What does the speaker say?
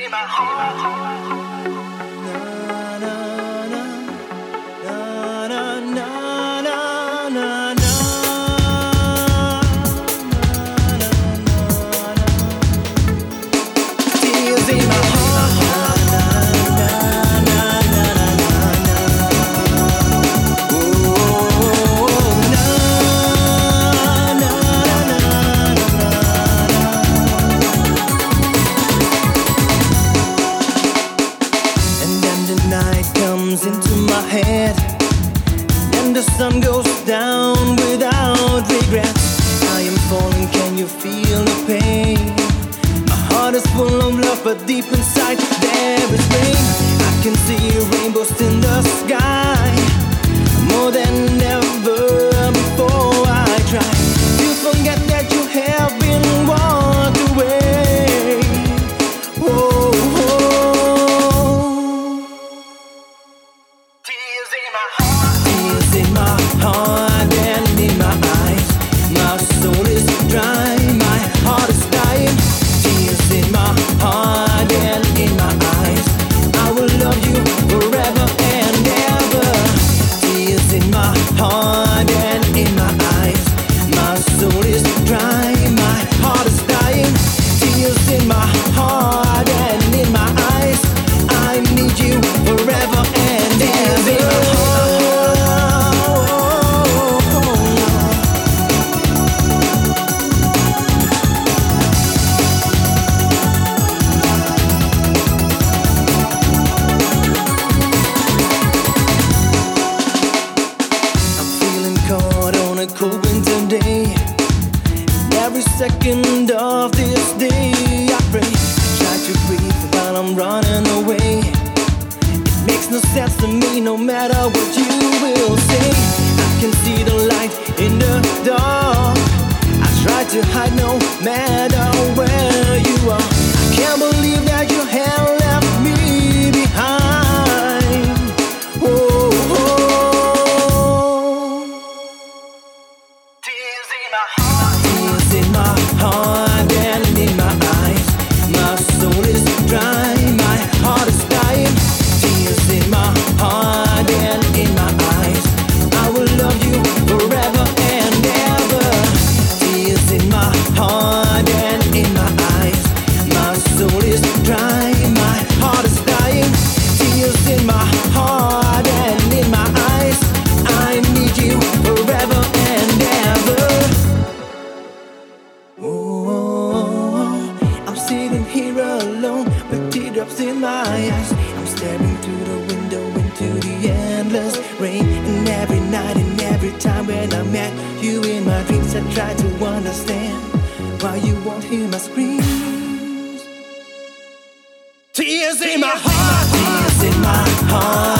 你们好好好好 when the sun goes down without regret. I am falling, can you feel the pain? My heart is full of love, but deep inside there is rain. I can see rainbows in the sky more than ever before. I try You forget that you have been walked away. Whoa. Tears in my heart. every second of this day. I pray, try to breathe while I'm running away. It makes no sense to me, no matter what you will say. I can see the light in the dark. I try to hide, no matter where you are. I can't believe that you're. in my heart. my dreams I try to understand why you won't hear my screams. Tears in my heart, tears in my heart.